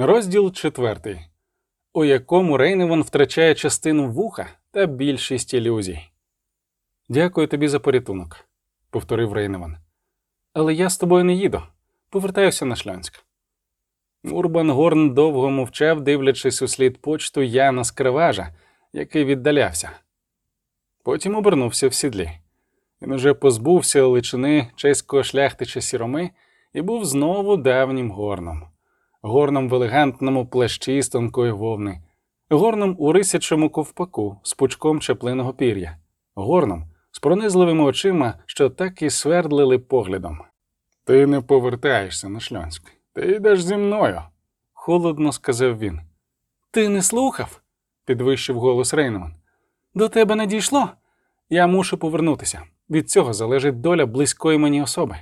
Розділ четвертий, у якому Рейневан втрачає частину вуха та більшість ілюзій. Дякую тобі за порятунок, повторив Рейневан. Але я з тобою не їду. Повертаюся на Шльонськ. Урбан Горн довго мовчав, дивлячись у слід почту Яна Скриважа, який віддалявся. Потім обернувся в сідлі. Він уже позбувся личини чеського шляхтича сіроми і був знову давнім горном, горном в елегантному плащі з тонкої вовни, горном у рисячому ковпаку з пучком чаплиного пір'я, горном з пронизливими очима, що так і свердлили поглядом. Ти не повертаєшся на Шльонськ. Ти йдеш зі мною, холодно сказав він. Ти не слухав? підвищив голос Рейнман. До тебе не дійшло? Я мушу повернутися. Від цього залежить доля близької мені особи.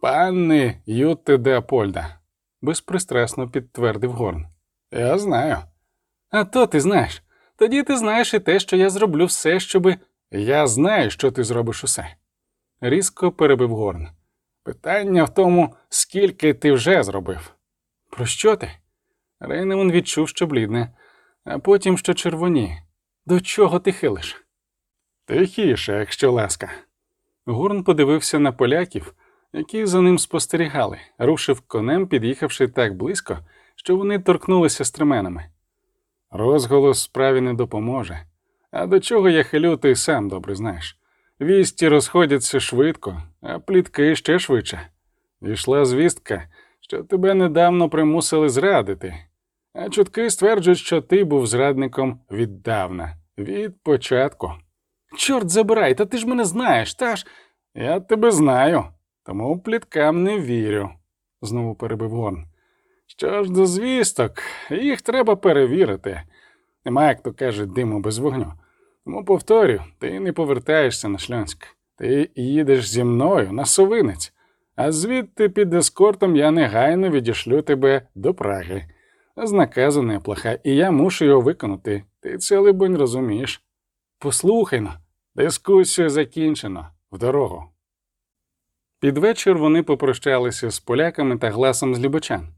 Панни Ютте де Апольда, безпристрасно підтвердив Горн. Я знаю. А то ти знаєш. Тоді ти знаєш і те, що я зроблю все, щоби. Я знаю, що ти зробиш усе. Різко перебив Горн. Питання в тому, скільки ти вже зробив. Про що ти? Рейнемон відчув, що блідне, а потім що червоні. До чого ти хилиш? Тихіше, якщо ласка. Гурн подивився на поляків, які за ним спостерігали, рушив конем, під'їхавши так близько, що вони торкнулися стременами. Розголос справі не допоможе. А до чого я хилю, ти сам добре знаєш. Вісті розходяться швидко, а плітки ще швидше. Ішла звістка, що тебе недавно примусили зрадити, а чутки стверджують, що ти був зрадником віддавна, від початку. Чорт забирай, та ти ж мене знаєш, та ж. Я тебе знаю, тому пліткам не вірю, знову перебив Горн. Що ж до звісток, їх треба перевірити. Нема, як то каже, диму без вогню. Тому повторю, ти не повертаєшся на Шльонськ. Ти їдеш зі мною на совинець, а звідти під ескортом я негайно відішлю тебе до Праги. З наказу неплоха, і я мушу його виконати. Ти це, либонь, розумієш. Послухай но, дискусію закінчено в дорогу. Під вечір вони попрощалися з поляками та гласом з Любочан.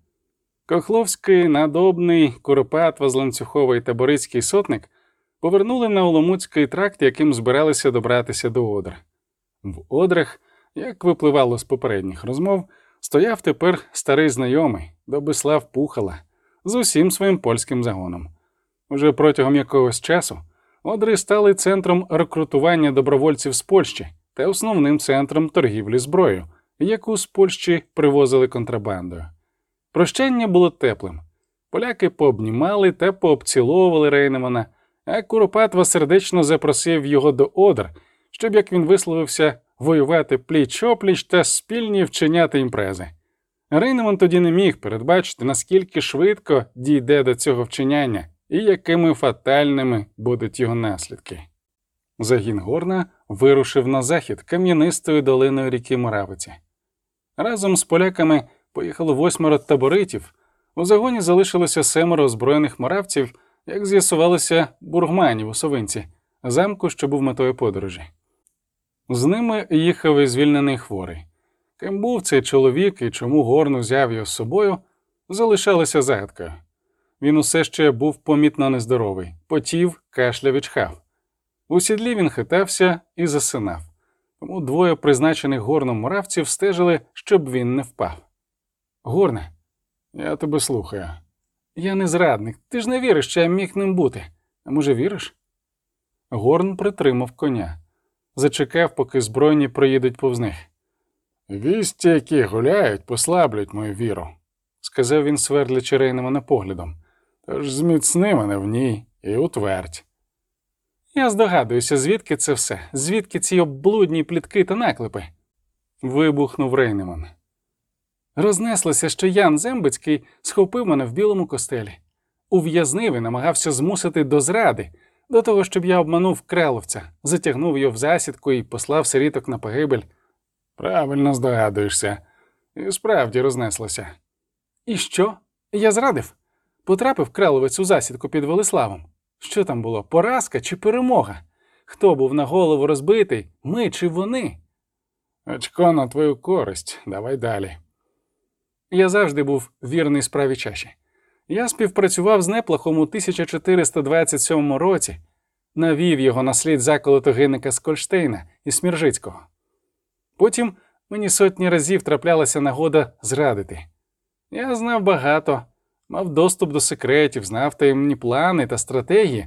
Кохловський, надобний, Куропат, Возланцюховий та Борицький сотник повернули на Оломуцький тракт, яким збиралися добратися до Одр. В Одрах, як випливало з попередніх розмов, стояв тепер старий знайомий Добислав Пухала з усім своїм польським загоном. Уже протягом якогось часу Одри стали центром рекрутування добровольців з Польщі та основним центром торгівлі зброєю, яку з Польщі привозили контрабандою. Прощання було теплим. Поляки пообнімали та пообціловували Рейнемана, а Куропатва сердечно запросив його до Одр, щоб, як він висловився, воювати пліч опліч та спільні вчиняти імпрези. Рейнеман тоді не міг передбачити, наскільки швидко дійде до цього вчиняння і якими фатальними будуть його наслідки. Загін Горна вирушив на захід кам'янистою долиною ріки Моравиці. Разом з поляками поїхало восьмеро таборитів. У загоні залишилося семеро озброєних моравців, як з'ясувалося, бургманів у Совинці, замку, що був метою подорожі. З ними їхав і звільнений хворий. Ким був цей чоловік і чому Горн узяв його з собою, залишалося загадкою. Він усе ще був помітно нездоровий, потів, кашляв і чхав. У сідлі він хитався і засинав, тому двоє призначених горном муравців стежили, щоб він не впав. Горне, я тебе слухаю. Я не зрадник, ти ж не віриш, що я міг ним бути. А може, віриш? Горн притримав коня, зачекав, поки збройні проїдуть повз них. Вісті, які гуляють, послаблять мою віру, сказав він, свердлячи Рейнемана поглядом. Тож зміцни мене в ній і утвердь. Я здогадуюся, звідки це все, звідки ці облудні плітки та наклепи. вибухнув Рейнеман. Рознеслося, що Ян Зембицький схопив мене в білому костелі, ув'язнив і намагався змусити до зради, до того, щоб я обманув креловця, затягнув його в засідку і послав сиріток на погибель. Правильно здогадуєшся, і справді рознеслося. І що? Я зрадив? Потрапив креловець у засідку під Велиславом. Що там було? Поразка чи перемога? Хто був на голову розбитий? Ми чи вони? Очко на твою користь, давай далі. Я завжди був вірний справі чаші. Я співпрацював з неплохом у 1427 році, навів його на слід заколоту гинника з Кольштейна і Сміржицького. Потім мені сотні разів траплялася нагода зрадити. Я знав багато, мав доступ до секретів, знав таємні плани та стратегії.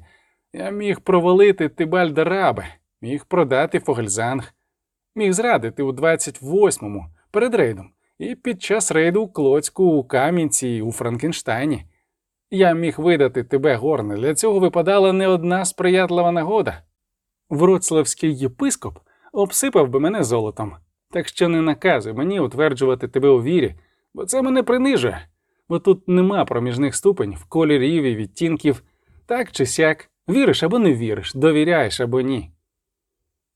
Я міг провалити Тибальда Рабе, міг продати Фогельзанг, міг зрадити у 28-му перед рейдом і під час рейду у Клоцьку, у Кам'янці, у Франкенштайні. Я міг видати тебе, Горне, для цього випадала не одна сприятлива нагода. Вроцлавський єпископ обсипав би мене золотом, так що не наказуй мені утверджувати тебе у вірі, бо це мене принижує, бо тут нема проміжних ступенів, кольорів і відтінків, так чи сяк, віриш або не віриш, довіряєш або ні.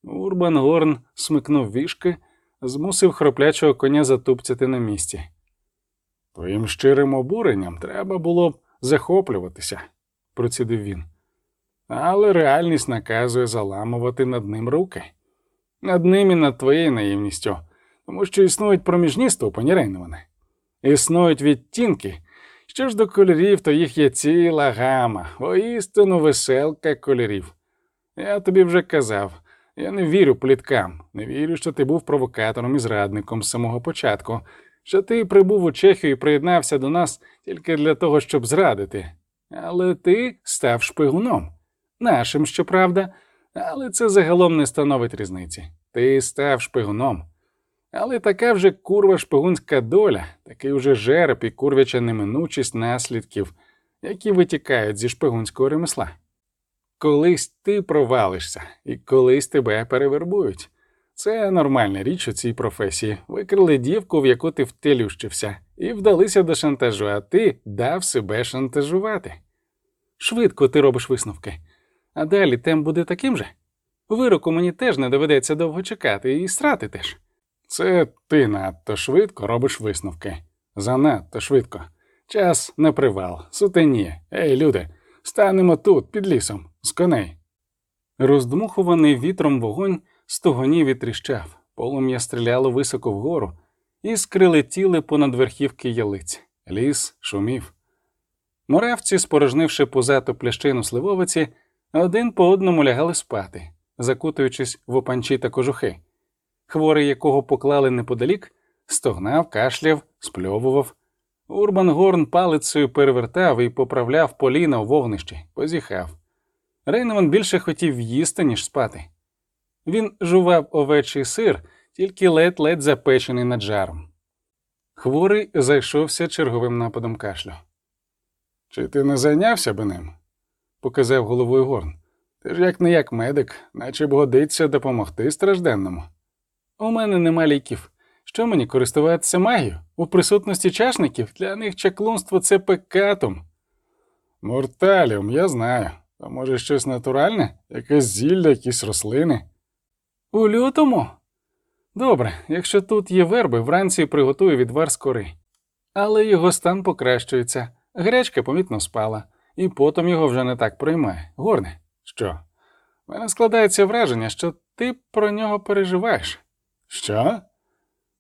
Урбан Горн смикнув вішки, змусив хроплячого коня затупцяти на місці. Твоїм щирим обуренням треба було б захоплюватися, процідив він. Але реальність наказує заламувати над ним руки, над ним і над твоєю наївністю, тому що існують проміжні ступені Рейневане. Існують відтінки. Що ж до кольорів, то їх є ціла гама, воістину веселка кольорів. Я тобі вже казав, я не вірю пліткам, не вірю, що ти був провокатором і зрадником з самого початку, що ти прибув у Чехію і приєднався до нас тільки для того, щоб зрадити. Але ти став шпигуном. Нашим, щоправда, але це загалом не становить різниці. Ти став шпигуном. Але така вже курва шпигунська доля, такий уже жереб і курвяча неминучість наслідків, які витікають зі шпигунського ремесла. Колись ти провалишся, і колись тебе перевербують. Це нормальна річ у цій професії. Викрили дівку, в яку ти втелющився, і вдалися до шантажу, а ти дав себе шантажувати. Швидко ти робиш висновки. А далі тем буде таким же. Вироку мені теж не доведеться довго чекати і страти теж. Це ти надто швидко робиш висновки. Занадто швидко. Час на привал, сутеніє. Ей, люди, станемо тут, під лісом, з коней. Роздмухуваний вітром вогонь стогонів і тріщав, полум'я стріляло високо вгору, іскри летіли понад верхівки ялиць. Ліс шумів. Муравці, спорожнивши позату плящину сливовиці, один по одному лягали спати, закутуючись в опанчі та кожухи. Хворий, якого поклали неподалік, стогнав, кашляв, спльовував. Урбан Горн палицею перевертав і поправляв поліна у вогнищі, позіхав. Рейнеман більше хотів їсти, ніж спати. Він жував овечий сир, тільки ледь-ледь запечений над жаром. Хворий зайшовся черговим нападом кашлю. Чи ти не зайнявся би ним? показав головою Горн. Ти ж як не як медик, наче б годиться допомогти стражденному. У мене нема ліків. Що мені користуватися магією? У присутності чашників для них чаклунство це пекатум. Морталіум, я знаю. А може щось натуральне? Якесь зілля, якісь рослини? У лютому? Добре, якщо тут є верби, вранці приготую відвар з кори. Але його стан покращується, гречка помітно спала, і потім його вже не так приймає. Горне, що? У мене складається враження, що ти про нього переживаєш. Що?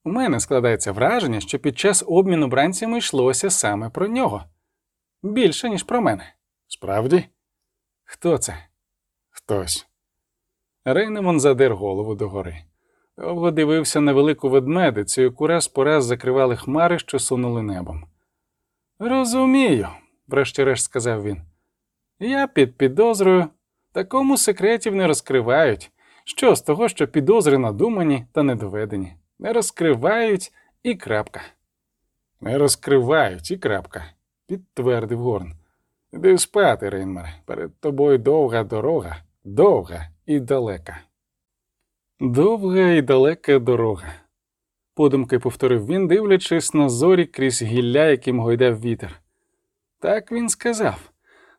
У мене складається враження, що під час обміну бранцями йшлося саме про нього. Більше, ніж про мене. Справді? Хто це? Хтось. Рейнемон задер голову догори. Довго дивився на велику ведмедицю, яку раз по раз закривали хмари, що сунули небом. Розумію, врешті-решт сказав він. Я під підозрою, такому секретів не розкривають. Що з того, що підозри надумані та недоведені? Не розкривають і крапка. Не розкривають і крапка, підтвердив Горн. Іди спати, Рейнмер. Перед тобою довга дорога, довга і далека. Довга і далека дорога, подумки повторив він, дивлячись на зорі крізь гілля, яким гойдав вітер. Так він сказав.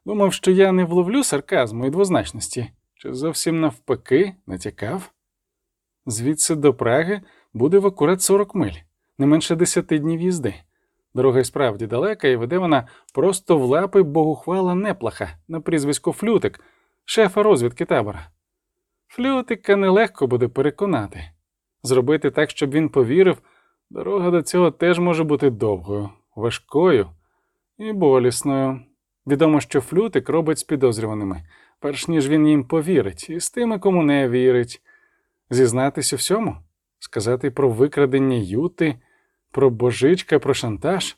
Думав, що я не вловлю сарказму і двозначності, чи зовсім навпаки натякав. Звідси до Праги буде в акурат 40 миль, не менше 10 днів їзди. Дорога й справді далека, і веде вона просто в лапи богухвала неплаха на прізвисько Флютик, шефа розвідки табора. Флютика нелегко буде переконати, зробити так, щоб він повірив, Дорога до цього теж може бути довгою, важкою і болісною. Відомо, що флютик робить з підозрюваними, перш ніж він їм повірить, і з тими, кому не вірить. Зізнатись у всьому, сказати про викрадення юти, про божичка, про шантаж.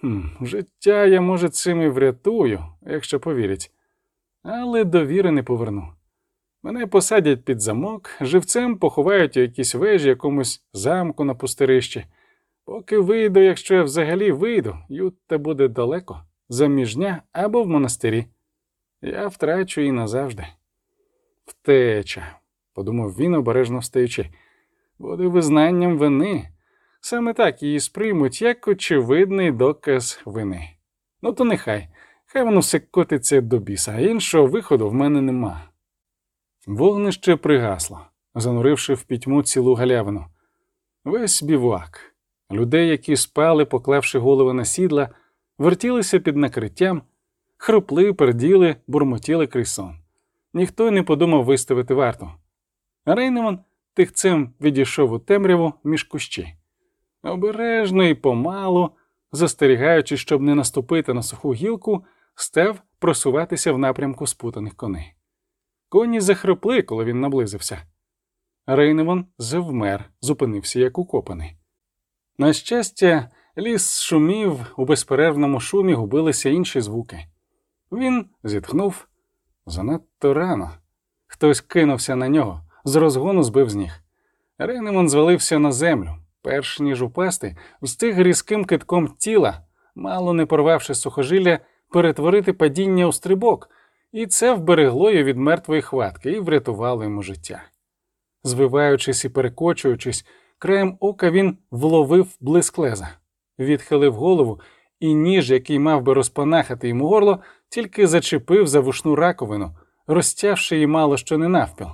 Хм, Життя я, може, цим і врятую, якщо повірять, але довіри не поверну. Мене посадять під замок, живцем поховають у якійсь вежі, якомусь замку на пустирищі. Поки вийду, якщо я взагалі вийду, Ютта буде далеко, заміжня або в монастирі. Я втрачу її назавжди. Втеча, подумав він, обережно встаючи, буде визнанням вини. Саме так її сприймуть як очевидний доказ вини. Ну, то нехай, хай воно все котиться до біса, а іншого виходу в мене нема. Вогнище пригасло, зануривши в пітьму цілу галявину. Весь бівак. Людей, які спали, поклавши голови на сідла, вертілися під накриттям, хропли, перділи, бурмотіли крізь. Ніхто й не подумав виставити варту. Рейнеман тихцем відійшов у темряву між кущі. Обережно і помалу, застерігаючи, щоб не наступити на суху гілку, став просуватися в напрямку спутаних коней. Коні захропли, коли він наблизився. Рейневан завмер, зупинився як укопаний. На щастя, ліс шумів, у безперервному шумі губилися інші звуки. Він зітхнув занадто рано. Хтось кинувся на нього, з розгону збив з ніг. Рейнеман звалився на землю, перш ніж упасти, встиг різким китком тіла, мало не порвавши сухожилля, перетворити падіння у стрибок, і це вберегло його від мертвої хватки і врятувало йому життя. Звиваючись і перекочуючись, краєм ока він вловив блиск леза, відхилив голову, і ніж, який мав би розпанахати йому горло, тільки зачепив за вушну раковину, розтявши її мало що не навпіл.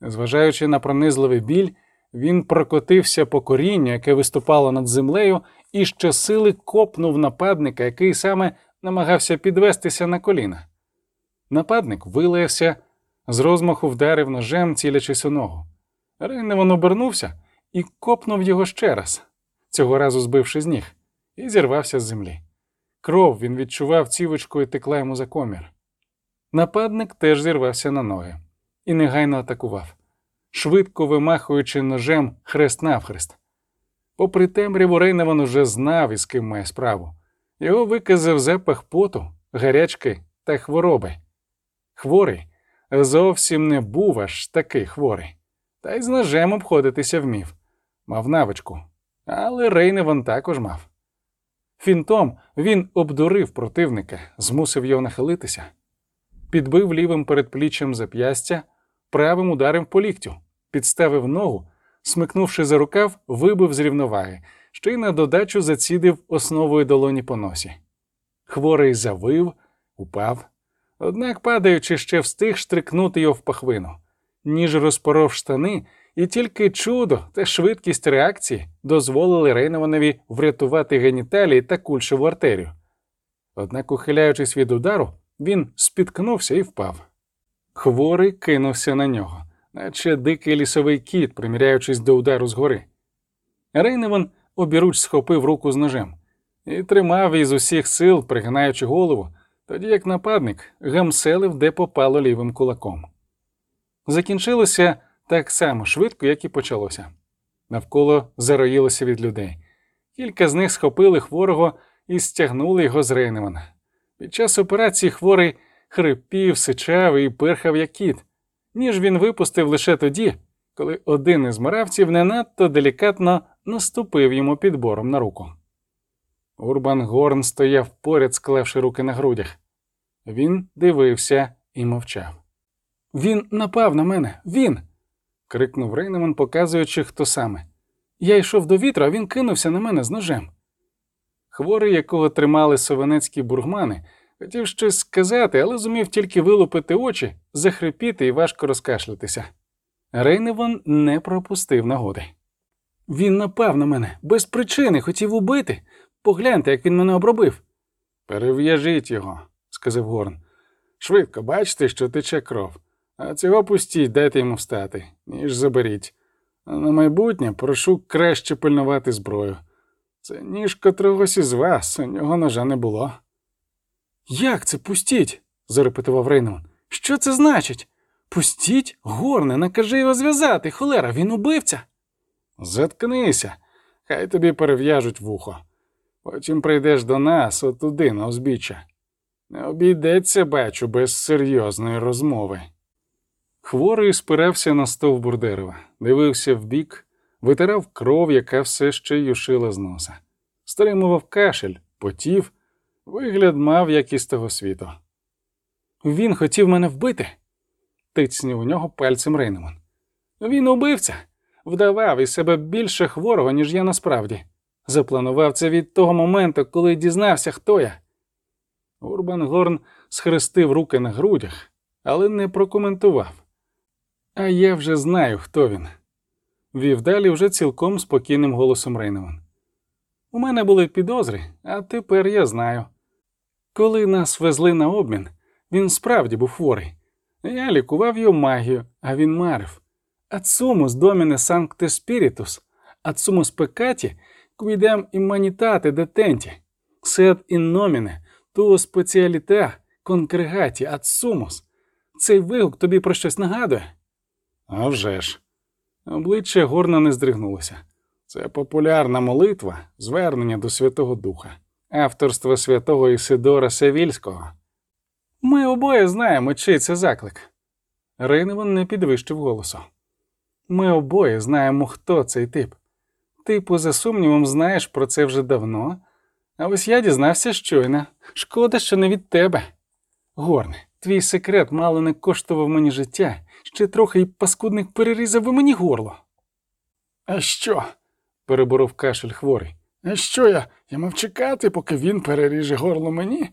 Зважаючи на пронизливий біль, він прокотився по корінню, яке виступало над землею, і щосили копнув нападника, який саме намагався підвестися на коліна. Нападник вилаявся, з розмаху вдарив ножем, цілячись у ногу. Рейневан обернувся і копнув його ще раз, цього разу збивши з ніг, і зірвався з землі. Кров він відчував цівочкою текла йому за комір. Нападник теж зірвався на ноги і негайно атакував, швидко вимахуючи ножем хрест навхрест. Попри темряву, Рейневан уже знав, із ким має справу. Його виказав запах поту, гарячки та хвороби. Хворий зовсім не був аж такий хворий, та й з ножем обходитися вмів, мав навичку, але Рейневан також мав. Фінтом він обдурив противника, змусив його нахилитися, підбив лівим передпліччям зап'ястя, правим ударив по ліктю, підставив ногу, смикнувши за рукав, вибив з рівноваги, ще й на додачу зацідив основою долоні по носі. Хворий завив, упав. Однак, падаючи, ще встиг штрикнути його в пахвину, ніж розпоров штани, і тільки чудо та швидкість реакції дозволили Рейнованові врятувати геніталії та кульшеву артерію. Однак, ухиляючись від удару, він спіткнувся і впав. Хворий кинувся на нього, наче дикий лісовий кіт, приміряючись до удару згори. Рейневан обіруч схопив руку з ножем і тримав із усіх сил, пригинаючи голову тоді як нападник гамселив, де попало лівим кулаком. Закінчилося так само швидко, як і почалося. Навколо зароїлося від людей. Кілька з них схопили хворого і стягнули його з Рейневана. Під час операції хворий хрипів, сичав і пирхав як кіт, ніж він випустив лише тоді, коли один із моравців не надто делікатно наступив йому підбором на руку. Урбан Горн стояв поряд, склевши руки на грудях. Він дивився і мовчав. Він напав на мене, він. Крикнув Рейнеман, показуючи, хто саме. Я йшов до вітру, а він кинувся на мене з ножем. Хворий, якого тримали совенецькі бургмани, хотів щось сказати, але зумів тільки вилупити очі, захрипіти і важко розкашлятися. Рейневан не пропустив нагоди. Він напав на мене без причини, хотів убити. Погляньте, як він мене обробив. Перев'яжіть його, сказав Горн. Швидко бачите, що тече кров, а цього пустіть, дайте йому встати, ніж заберіть. А на майбутнє прошу краще пильнувати зброю. Це ніж котрогось із вас, у нього ножа не було. Як це пустіть? зарепетував Рейнман. Що це значить? Пустіть, горне, накажи його зв'язати, холера, він убивця. Заткнися, хай тобі перев'яжуть вухо. Потім прийдеш до нас отуди, на узбіччя. Не обійдеться, бачу, без серйозної розмови. Хворий спирався на стовбур дерева, дивився вбік, витирав кров, яка все ще юшила з носа, стримував кашель, потів, вигляд мав, як із того світу. Він хотів мене вбити, тицнів у нього пальцем Рейнеман. Він убивця, вдавав із себе більше хворого, ніж я насправді. Запланував це від того моменту, коли дізнався, хто я. Урбан Горн схрестив руки на грудях, але не прокоментував. А я вже знаю, хто він. Вів далі вже цілком спокійним голосом Рейневан. У мене були підозри, а тепер я знаю. Коли нас везли на обмін, він справді був хворий. Я лікував його магію, а він марив. Ацумус доміне санкте спірітус, ацумус пекаті, immunitate detenti, sed in nomine tuo specialita конгрегаті ацумус. Цей вигук тобі про щось нагадує? «А вже ж». Обличчя горна не здригнулося. Це популярна молитва, звернення до Святого Духа, авторство святого Ісидора Севільського. Ми обоє знаємо, чий це заклик. Рейневан не підвищив голосу. Ми обоє знаємо, хто цей тип. Ти, поза сумнівом, знаєш про це вже давно, а ось я дізнався щойно. Шкода, що не від тебе. Горне, твій секрет мало не коштував мені життя, ще трохи й паскудник перерізав би мені горло. А що? переборов кашель хворий. А що я? Я мав чекати, поки він переріже горло мені?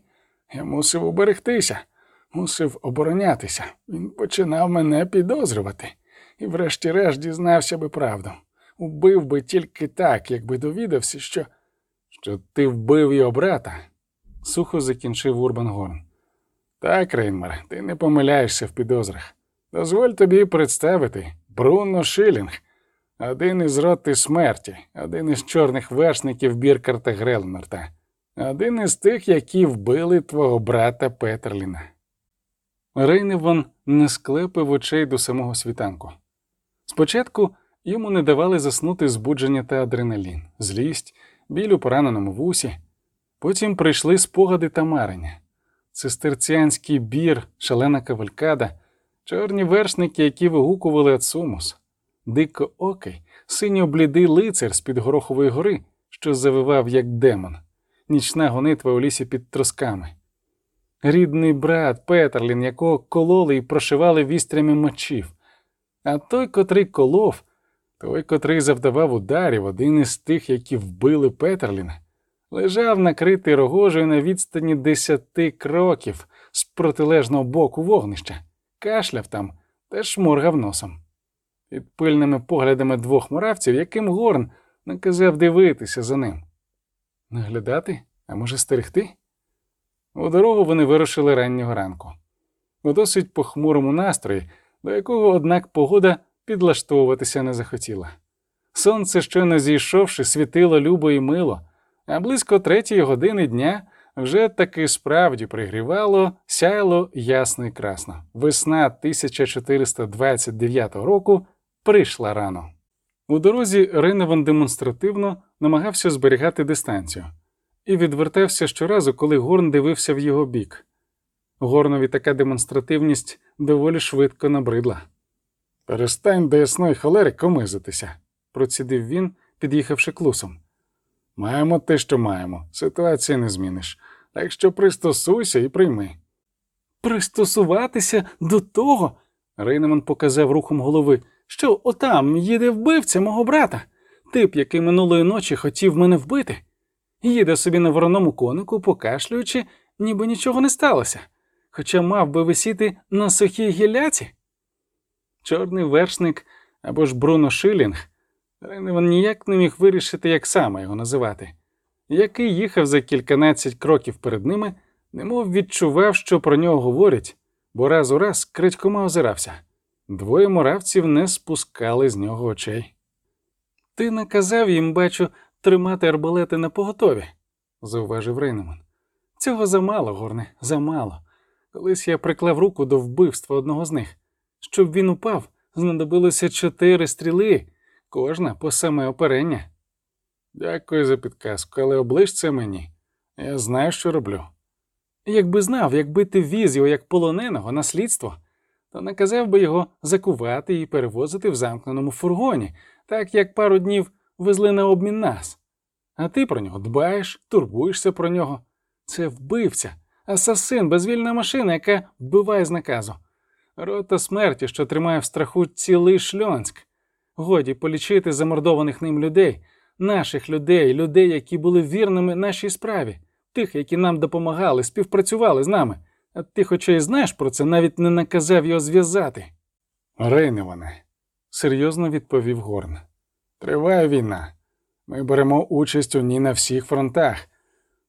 Я мусив уберегтися, мусив оборонятися. Він починав мене підозрювати і, врешті-решт, дізнався би правду. Убив би тільки так, якби довідався, що. що ти вбив його брата, сухо закінчив Урбан Горн. Так, Рейнмар, ти не помиляєшся в підозрах. Дозволь тобі представити Бруно Шилінг, один із роти смерті, один із чорних вершників Біркарта Грелмерта, один із тих, які вбили твого брата Петерліна. Рейневан не склепив очей до самого світанку. Спочатку йому не давали заснути збудження та адреналін, злість, біль у пораненому вусі, потім прийшли спогади та марення, цистерціанський бір, шалена кавалькада, чорні вершники, які вигукували Ацумус, дико окий, синьо блідий лицар з під горохової гори, що завивав як демон, нічна гонитва у лісі під тросками. Рідний брат Петерлін, якого кололи і прошивали вістрями мечів, а той, котрий колов, той, котрий завдавав ударів, один із тих, які вбили Петерліна, лежав накритий рогожею на відстані десяти кроків з протилежного боку вогнища, кашляв там та шморгав носом. Під пильними поглядами двох муравців, яким Горн наказав дивитися за ним. Наглядати, а може, стерегти? У дорогу вони вирушили раннього ранку. У досить похмурому настрої, до якого, однак, погода підлаштовуватися не захотіла. Сонце, щойно зійшовши, світило любо і мило, а близько третьої години дня вже таки справді пригрівало, сяяло ясно і красно. Весна 1429 року прийшла рано. У дорозі Рейневан демонстративно намагався зберігати дистанцію і відвертався щоразу, коли Горн дивився в його бік. Горнові така демонстративність доволі швидко набридла. Перестань до ясної холери комизитися, процідив він, під'їхавши клусом. Маємо те, що маємо, ситуації не зміниш, так що пристосуйся і прийми. Пристосуватися до того. Рейнеман показав рухом голови, що отам їде вбивця мого брата, тип, який минулої ночі хотів мене вбити. Їде собі на вороному конику, покашлюючи, ніби нічого не сталося, хоча мав би висіти на сухій гілляці. Чорний вершник або ж Бруно Шилінг, Рейневан ніяк не міг вирішити, як саме його називати, який їхав за кільканадцять кроків перед ними, немов відчував, що про нього говорять, бо раз у раз крадькома озирався. Двоє муравців не спускали з нього очей. Ти наказав їм, бачу, тримати арбалети на поготові, зауважив Рейнеман. Цього замало, горне, замало. Колись я приклав руку до вбивства одного з них. Щоб він упав, знадобилося чотири стріли, кожна по саме оперення. Дякую за підказку, але оближ це мені. Я знаю, що роблю. Якби знав, якби ти віз його як полоненого на слідство, то наказав би його закувати і перевозити в замкненому фургоні, так як пару днів везли на обмін нас. А ти про нього дбаєш, турбуєшся про нього. Це вбивця, асасин, безвільна машина, яка вбиває з наказу. Рота смерті, що тримає в страху цілий шльонськ. Годі полічити замордованих ним людей, наших людей, людей, які були вірними нашій справі, тих, які нам допомагали, співпрацювали з нами. А ти, хоча й знаєш про це, навіть не наказав його зв'язати. Рейневане, серйозно відповів Горн. Триває війна. Ми беремо участь у ній на всіх фронтах.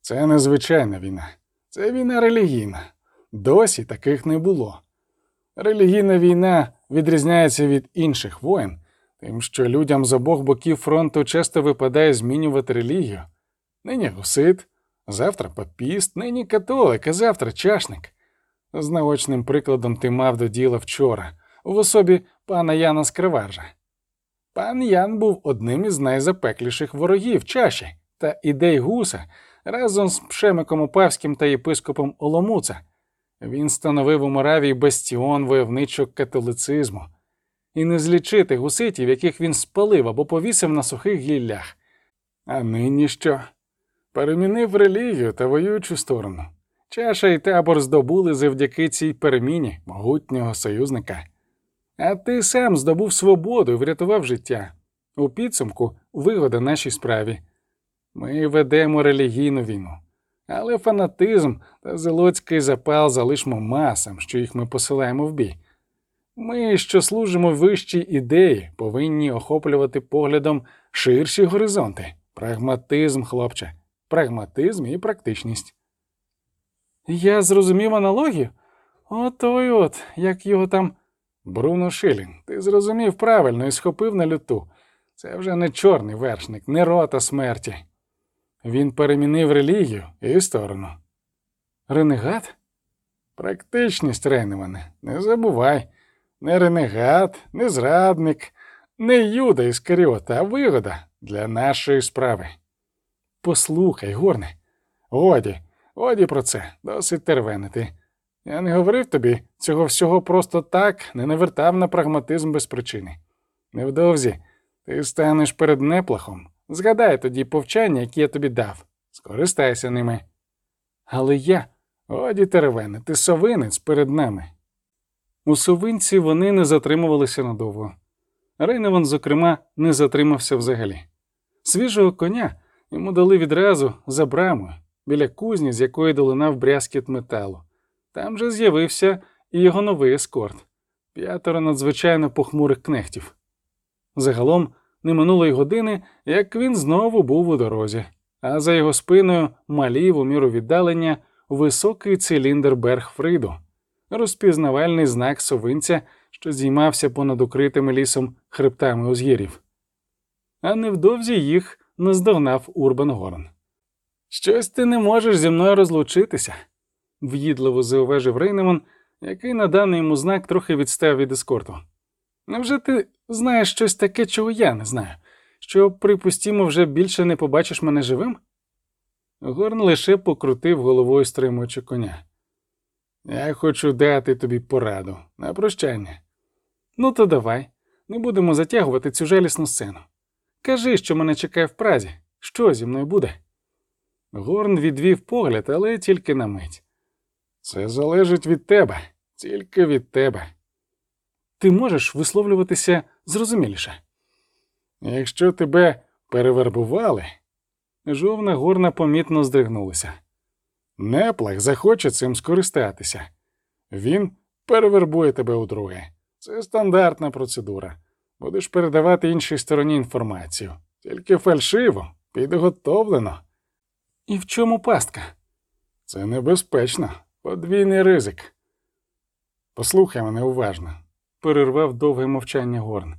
Це незвичайна війна, це війна релігійна. Досі таких не було. Релігійна війна відрізняється від інших воєн, тим, що людям з обох боків фронту часто випадає змінювати релігію. Нині гусит, завтра папіст, нині католик, а завтра чашник. З наочним прикладом ти мав до діла вчора, в особі пана Яна Скриваржа. Пан Ян був одним із найзапекліших ворогів чаші та ідей гуса разом з Пшемиком Упавським та єпископом Оломуца. Він становив у Моравії бастіон войовничок католицизму, і не злічити гуситів, яких він спалив або повісив на сухих гіллях. А нині що? Перемінив релігію та воюючу сторону. Чаша і табор здобули завдяки цій переміні могутнього союзника. А ти сам здобув свободу і врятував життя. У підсумку вигода нашій справі. Ми ведемо релігійну війну, але фанатизм та зелоцький запал залишмо масам, що їх ми посилаємо в бій. Ми, що служимо вищій ідеї, повинні охоплювати поглядом ширші горизонти. Прагматизм, хлопче, прагматизм і практичність. Я зрозумів аналогію? От ой от, як його там. Бруно Шилін, ти зрозумів правильно і схопив на люту. Це вже не чорний вершник, не рота смерті. Він перемінив релігію і сторону. Ренегат? Практичність, Рейневане, не забувай. Не ренегат, не зрадник, не Юда Іскаріота, а вигода для нашої справи. Послухай, горне, годі, годі про це, досить тервенити. Я не говорив тобі цього всього просто так, не навертав на прагматизм без причини. Невдовзі ти станеш перед неплахом. Згадай тоді повчання, які я тобі дав. Скористайся ними. Але я, годі теревене, ти совинець перед нами. У совинці вони не затримувалися надовго. Рейневан, зокрема, не затримався взагалі. Свіжого коня йому дали відразу за брамою, біля кузні, з якої долинав брязкіт металу. Там же з'явився і його новий ескорт п'ятеро надзвичайно похмурих кнехтів. Загалом не минуло й години, як він знову був у дорозі, а за його спиною малів у міру віддалення високий циліндр Бергфриду, розпізнавальний знак совинця, що зіймався понад укритими лісом хребтами узгірів. А невдовзі їх наздогнав Урбан Горн. Щось ти не можеш зі мною розлучитися в'їдливо зауважив Рейнеман, який на даний йому знак трохи відстав від ескорту. Невже ти знаєш щось таке, чого я не знаю, що, припустімо, вже більше не побачиш мене живим? Горн лише покрутив головою, стримуючи коня. Я хочу дати тобі пораду на прощання. Ну, то давай, не будемо затягувати цю жалісну сцену. Кажи, що мене чекає в празі, що зі мною буде. Горн відвів погляд, але тільки на мить. Це залежить від тебе, тільки від тебе. Ти можеш висловлюватися зрозуміліше. Якщо тебе перевербували, жовна горна помітно здригнулася. Неплах захоче цим скористатися. Він перевербує тебе удруге. Це стандартна процедура. Будеш передавати іншій стороні інформацію, тільки фальшиво, підготовлено. І в чому пастка? Це небезпечно. Подвійний ризик. Послухай мене уважно, перервав довге мовчання Горн.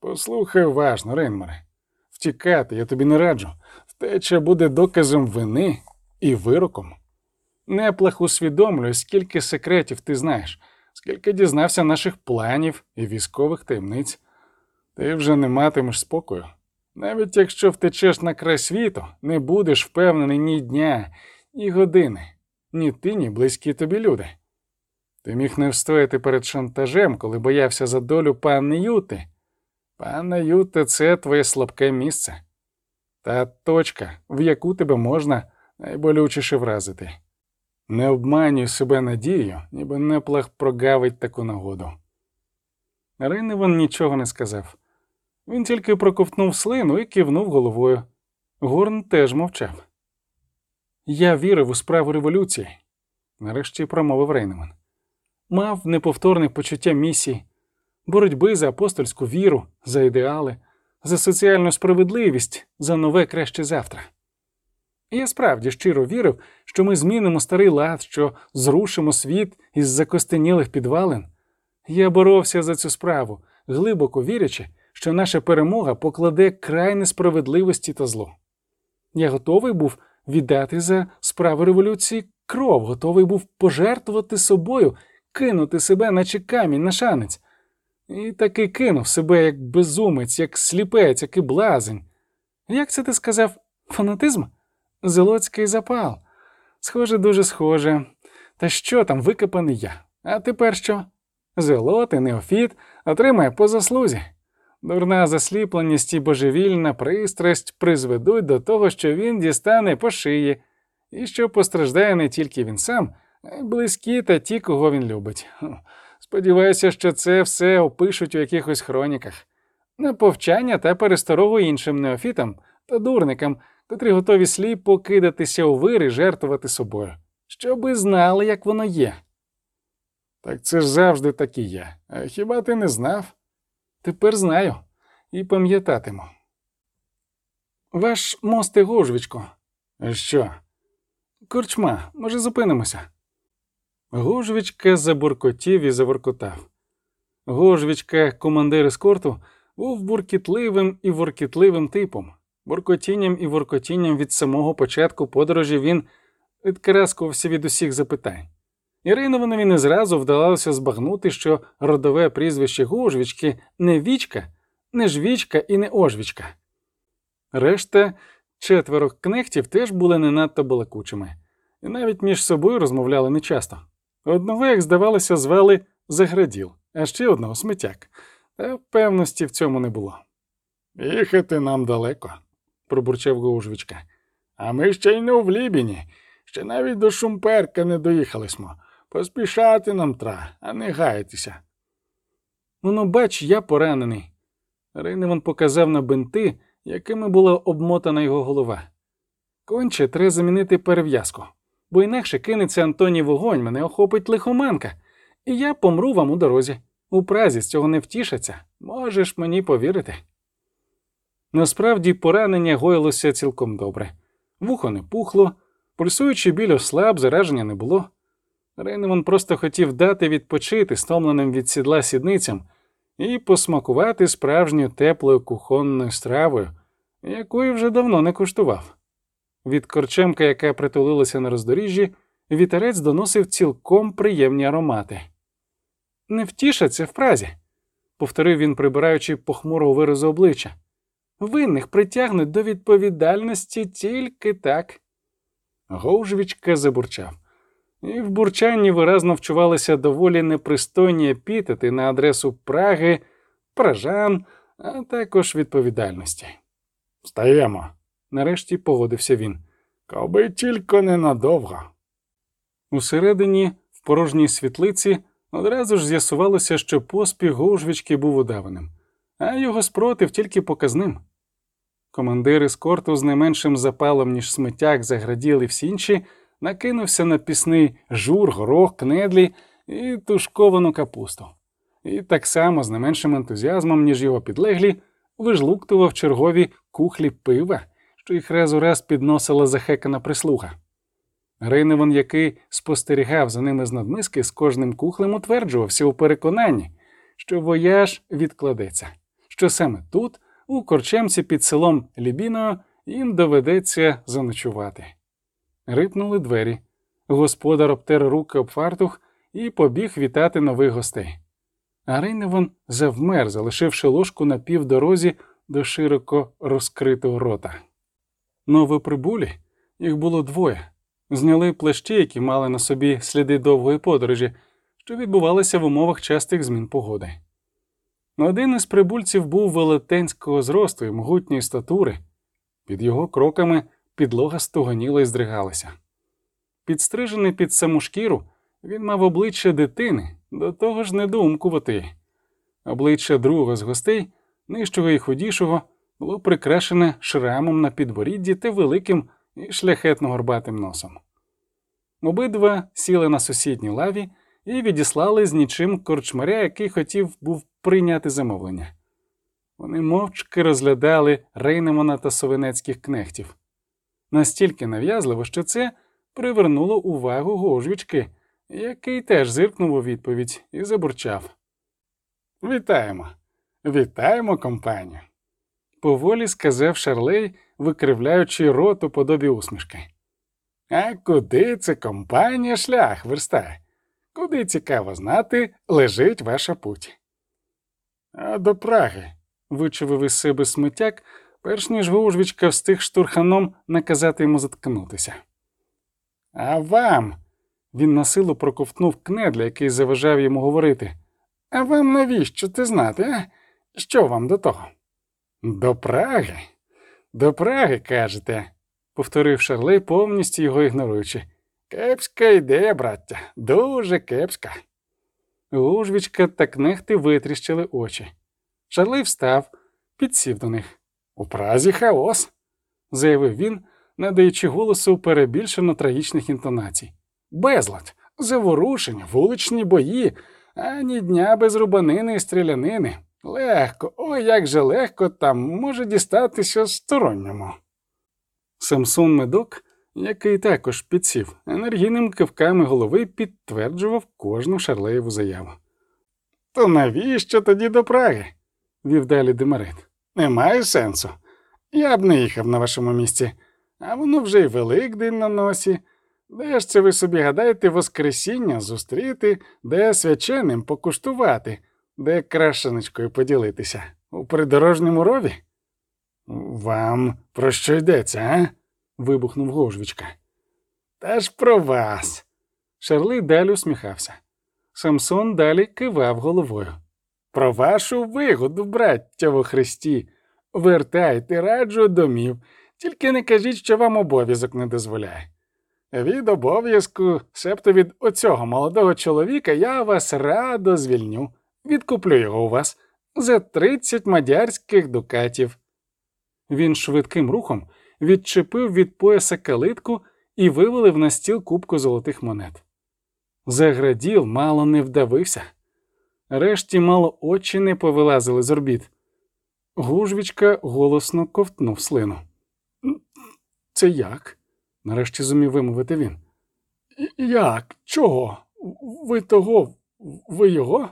Послухай уважно, Рейнмаре. Втікати я тобі не раджу. Втеча буде доказом вини і вироком. Неплах усвідомлює, скільки секретів ти знаєш, скільки дізнався наших планів і військових таємниць. Ти вже не матимеш спокою. Навіть якщо втечеш на край світу, не будеш впевнений ні дня, ні години, ні ти, ні близькі тобі люди. Ти міг не встояти перед шантажем, коли боявся за долю панни Юти. Панна Юта це твоє слабке місце, та точка, в яку тебе можна найболючіше вразити. Не обманюй себе надією, ніби неплах прогавить таку нагоду. Рейневан нічого не сказав. Він тільки проковтнув слину і кивнув головою. Горн теж мовчав. Я вірив у справу революції, нарешті промовив Рейнеман. Мав неповторне почуття місії, боротьби за апостольську віру, за ідеали, за соціальну справедливість, за нове краще завтра. І я справді щиро вірив, що ми змінимо старий лад, що зрушимо світ із закостенілих підвалин. Я боровся за цю справу, глибоко вірячи, що наша перемога покладе край несправедливості та зло. Я готовий був віддати за справу революції кров, готовий був пожертвувати собою, кинути себе, наче камінь на шанець. І таки кинув себе як безумець, як сліпець, як і блазень. Як це ти сказав? Фанатизм? Зелоцький запал. Схоже, дуже схоже. Та що там викопаний я? А тепер що? Зелот і неофіт отримає по заслузі. Дурна засліпленість і божевільна пристрасть призведуть до того, що він дістане по шиї, і що постраждає не тільки він сам, а й близькі та ті, кого він любить. Сподіваюся, що це все опишуть у якихось хроніках, на повчання та пересторогу іншим неофітам та дурникам, котрі готові сліпо кидатися у вир і жертвувати собою, щоби знали, як воно є. Так це ж завжди так і є. А хіба ти не знав? Тепер знаю і пам'ятатиму. Ваш мости Гожвічко. Що? Корчма, може, зупинимося? Гожвічка забуркотів і заворкотав. Гожвічка, командир ескорту, був буркітливим і воркітливим типом. Буркотінням і воркотінням від самого початку подорожі він відкараскувався від усіх запитань. Іринованові не зразу вдалося збагнути, що родове прізвище Гожвічки не вічка, не жвічка і не ожвічка. Решта четверо кнехтів теж були не надто балакучими, і навіть між собою розмовляли нечасто. Одного, як здавалося, звали Заграділ, а ще одного смітяк, та певності в цьому не було. Їхати нам далеко, пробурчав Гоужвічка. А ми ще й не в Лібіні, ще навіть до Шумперка не доїхали смо. Поспішати нам тра, а не гаятися. Ну, бач, я поранений. Рейневан показав на бинти, якими була обмотана його голова. Конче треба замінити перев'язку, бо інакше кинеться Антоній вогонь, мене охопить лихоманка, і я помру вам у дорозі. У празі з цього не втішаться, можеш мені повірити. Насправді поранення гоїлося цілком добре. Вухо не пухло, пульсуючи біль ослаб, зараження не було. Рейневан просто хотів дати відпочити стомленим від сідла сідницям і посмакувати справжньою теплою кухонною стравою, якої вже давно не куштував. Від корчемка, яка притулилася на роздоріжжі, вітерець доносив цілком приємні аромати. Не втішаться в празі, повторив він, прибираючи похмурого виразу обличчя. Винних притягнуть до відповідальності тільки так. Гоужвічка забурчав і в бурчанні виразно вчувалися доволі непристойні епітети на адресу Праги, пражан, а також відповідальності. Встаємо, нарешті погодився він. Коби тільки ненадовго. Усередині, в порожній світлиці, одразу ж з'ясувалося, що поспіх Гоужвічки був удаваним, а його спротив тільки показним. Командир ескорту з не меншим запалом, ніж смиттяк, заграділи всі інші накинувся на пісний жур, горох, кнедлі і тушковану капусту. І так само з не меншим ентузіазмом, ніж його підлеглі, вижлуктував чергові кухлі пива, що їх раз у раз підносила захекана прислуга. Рейневан, який спостерігав за ними з надмиски, з кожним кухлем утверджувався у переконанні, що вояж відкладеться, що саме тут, у корчемці під селом Лібіною їм доведеться заночувати. Рипнули двері. Господар обтер руки об фартух і побіг вітати нових гостей. А Рейневан завмер, залишивши ложку на півдорозі до широко розкритого рота. Новоприбулі їх було двоє. Зняли плащі, які мали на собі сліди довгої подорожі, що відбувалися в умовах частих змін погоди. Один із прибульців був велетенського зросту і могутньої статури. Під його кроками підлога стогоніла і здригалася. Підстрижений під саму шкіру, він мав обличчя дитини, до того ж недоумкувати. Обличчя другого з гостей, нижчого і худішого, було прикрашене шрамом на підборідді та великим і шляхетно горбатим носом. Обидва сіли на сусідній лаві і відіслали з нічим корчмаря, який хотів був прийняти замовлення. Вони мовчки розглядали Рейнемана та совенецьких кнехтів настільки нав'язливо, що це привернуло увагу гожвічки, який теж зиркнув у відповідь і забурчав. Вітаємо, вітаємо, компанію, поволі сказав Шарлей, викривляючи рот у подобі усмішки. А куди це компанія шлях верстає? Куди цікаво знати, лежить ваша путь? А до Праги, вичавив із себе смиттяк, перш ніж Гоужвічка встиг штурханом наказати йому заткнутися. А вам. Він на силу проковтнув кнедля, який заважав йому говорити. А вам навіщо це знати, а? Що вам до того? До Праги? До Праги, кажете, повторив Шарлей, повністю його ігноруючи. Кепська ідея, браття, дуже кепська. Гужвічка та кнехти витріщили очі. Шарлей встав, підсів до них. У Празі хаос, заявив він, надаючи голосу перебільшено трагічних інтонацій. Безлад, заворушення, вуличні бої, ані дня без рубанини і стрілянини. Легко, ой, як же легко там може дістатися сторонньому. Самсон Медок, який також підсів, енергійним кивками голови підтверджував кожну шарлеєву заяву. То навіщо тоді до Праги? вів далі Демарит. Немає сенсу. Я б не їхав на вашому місці, а воно вже й Великдень на носі. Де ж це ви собі гадаєте Воскресіння зустріти, де свяченим покуштувати, де крашеночкою поділитися? У придорожньому рові? Вам про що йдеться, а? Вибухнув Гожвічка. Та ж про вас. Шарли далі усміхався. Самсон далі кивав головою. Про вашу вигоду, браття во Христі. Вертайте, раджу домів, тільки не кажіть, що вам обов'язок не дозволяє. Від обов'язку, себто від оцього молодого чоловіка, я вас радо звільню, відкуплю його у вас за тридцять мадярських дукатів. Він швидким рухом відчепив від пояса калитку і вивалив на стіл кубку золотих монет. Заграділ мало не вдавився. Решті мало очі не повилазили з орбіт. Гужвічка голосно ковтнув слину. Це як? нарешті зумів вимовити він. Як? Чого? Ви того, ви його?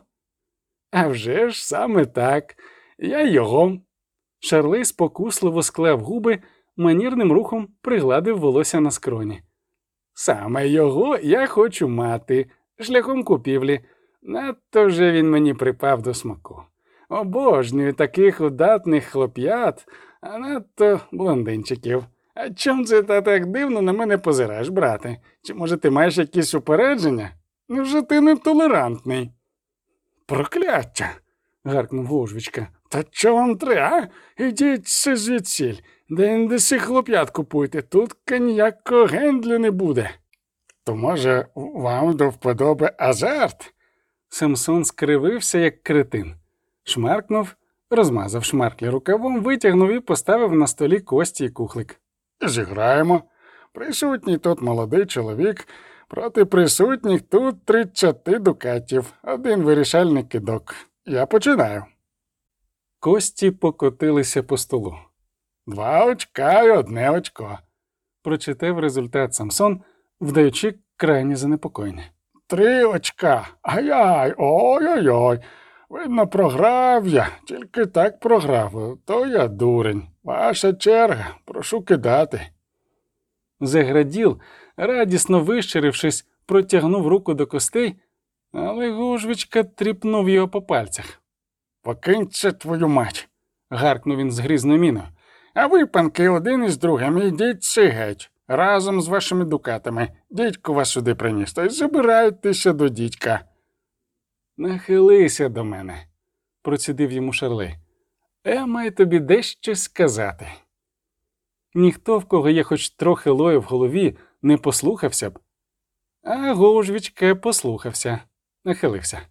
«А вже ж саме так, я його. Шарлей спокусливо склав губи, манірним рухом пригладив волосся на скроні. Саме його я хочу мати, шляхом купівлі. Надто вже він мені припав до смаку. Обожнюю таких удатних хлоп'ят, а надто блондинчиків. А чом це та так дивно на мене позираєш, брате? Чи, може, ти маєш якісь упередження? Невже ти нетолерантний? Прокляття. гаркнув Гожвічка. Та що вам треба? Ідіть все звідсіль, де індеси хлоп'ят купуйте, тут ніякого гендлю не буде. То, може, вам до вподоби азарт? Самсон скривився, як кретин, шмаркнув, розмазав шмарклі рукавом, витягнув і поставив на столі кості і кухлик. Зіграємо. Присутній тут молодий чоловік, проти присутніх тут тридцяти дукатів, один вирішальний кидок. Я починаю. Кості покотилися по столу. Два очка і одне очко, прочитав результат Самсон, вдаючи крайнє занепокоєння. Три очка. Ай-яй, ой-ой-ой. Видно, програв я, тільки так програв, то я дурень. Ваша черга, прошу кидати. Заграділ, радісно вищирившись, протягнув руку до костей, але гужвичка тріпнув його по пальцях. Покинь це твою мать. Гаркнув він з грізною міною. А ви, панки, один із другим, йдіть си геть. Разом з вашими дукатами. Дідько вас сюди приніс, та й забирайтеся до дідька. Нахилися до мене, процідив йому Шарлей. Я маю тобі дещо сказати. Ніхто, в кого є хоч трохи лою в голові, не послухався б, а Гоужвічка послухався, нахилився.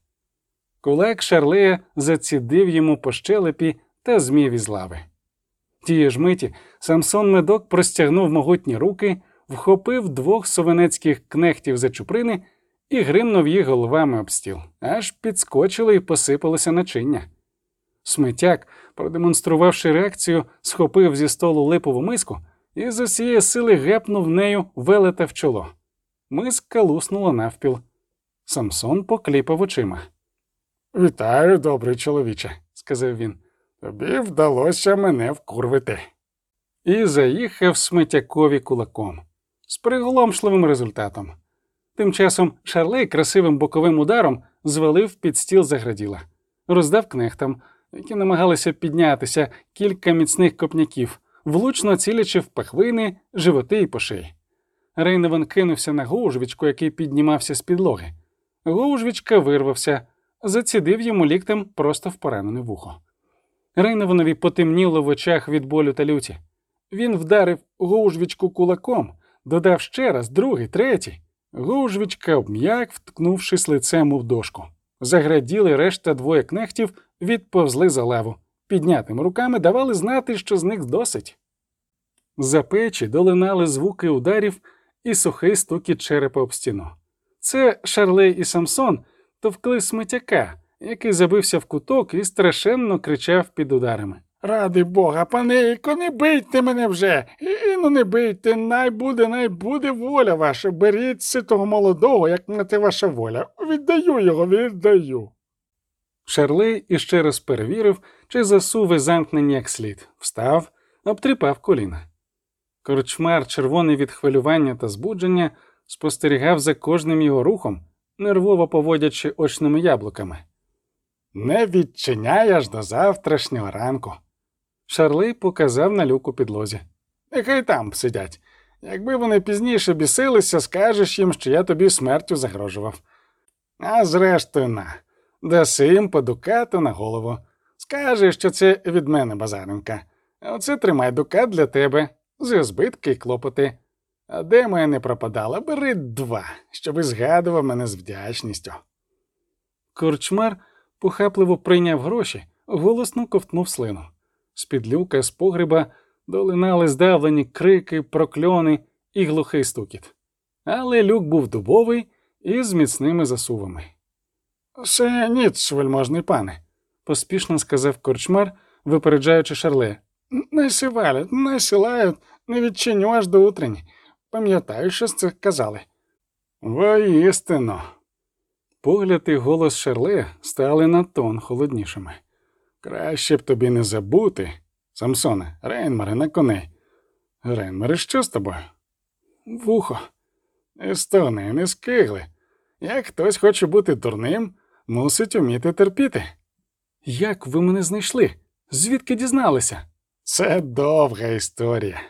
Кулак Шарлея зацідив йому по щелепі та змів із лави. Тієї ж миті Самсон медок простягнув могутні руки, вхопив двох совенецьких кнехтів за чуприни і гримнув їх головами об стіл, аж підскочило і посипалося начиння. Сметяк, продемонструвавши реакцію, схопив зі столу липову миску і з усієї сили гепнув нею велета в чоло. Миска луснула навпіл. Самсон покліпав очима. Вітаю, добрий чоловіче. сказав він, Тобі вдалося мене вкурвити. і заїхав сметякові кулаком з приголомшливим результатом. Тим часом Шарлей красивим боковим ударом звалив під стіл заграділа, роздав кнехтам, які намагалися піднятися кілька міцних копняків, влучно цілячи в пахвини, животи і по шиї. Рейневан кинувся на Гоужвічку, який піднімався з підлоги. Гоужвічка вирвався, зацідив йому ліктем просто в поранене вухо. Рейневанові потемніло в очах від болю та люті. Він вдарив Гоужвічку кулаком, додав ще раз, другий, третій. Гоужвічка обм'як, вткнувшись лицем у дошку. Заграділи решта двоє кнехтів, відповзли за лаву. Піднятими руками давали знати, що з них досить. За печі долинали звуки ударів і сухий стукіт черепа об стіну. Це Шарлей і Самсон товкли смитяка, який забився в куток і страшенно кричав під ударами. Ради Бога, панейко, не бийте мене вже. І, ну не бийте, най буде, най буде воля ваша. Беріть си того молодого, як на те ваша воля. Віддаю його, віддаю. Шарлей іще раз перевірив, чи засуви замкнені як слід, встав, обтріпав коліна. Корчмар, червоний від хвилювання та збудження, спостерігав за кожним його рухом, нервово поводячи очними яблуками. Не відчиняй аж до завтрашнього ранку. Шарлей показав на люку підлозі. Нехай там сидять. Якби вони пізніше бісилися, скажеш їм, що я тобі смертю загрожував. А зрештою, на, даси їм по дукату на голову. Скажеш, що це від мене базаренка. Оце тримай дукат для тебе, за збитки й клопоти. А де моя не пропадала, бери два, щоби згадував мене з вдячністю. Корчмар похапливо прийняв гроші, голосно ковтнув слину. З-під люка, з погреба долинали здавлені крики, прокльони і глухий стукіт. Але люк був дубовий і з міцними засувами. Все ніц, вельможний пане. Поспішно сказав корчмар, випереджаючи шарле. Не сивалять, не силають, не відчиню аж до утрені. Пам'ятаю, що з це казали. Воістину. Погляд і голос Шерле стали на тон холоднішими. Краще б тобі не забути. Самсоне, Рейнмаре на коней. Рейнмаре, що з тобою? Вухо. Не стони, не скигли. Як хтось хоче бути дурним, мусить уміти терпіти. Як ви мене знайшли? Звідки дізналися? Це довга історія.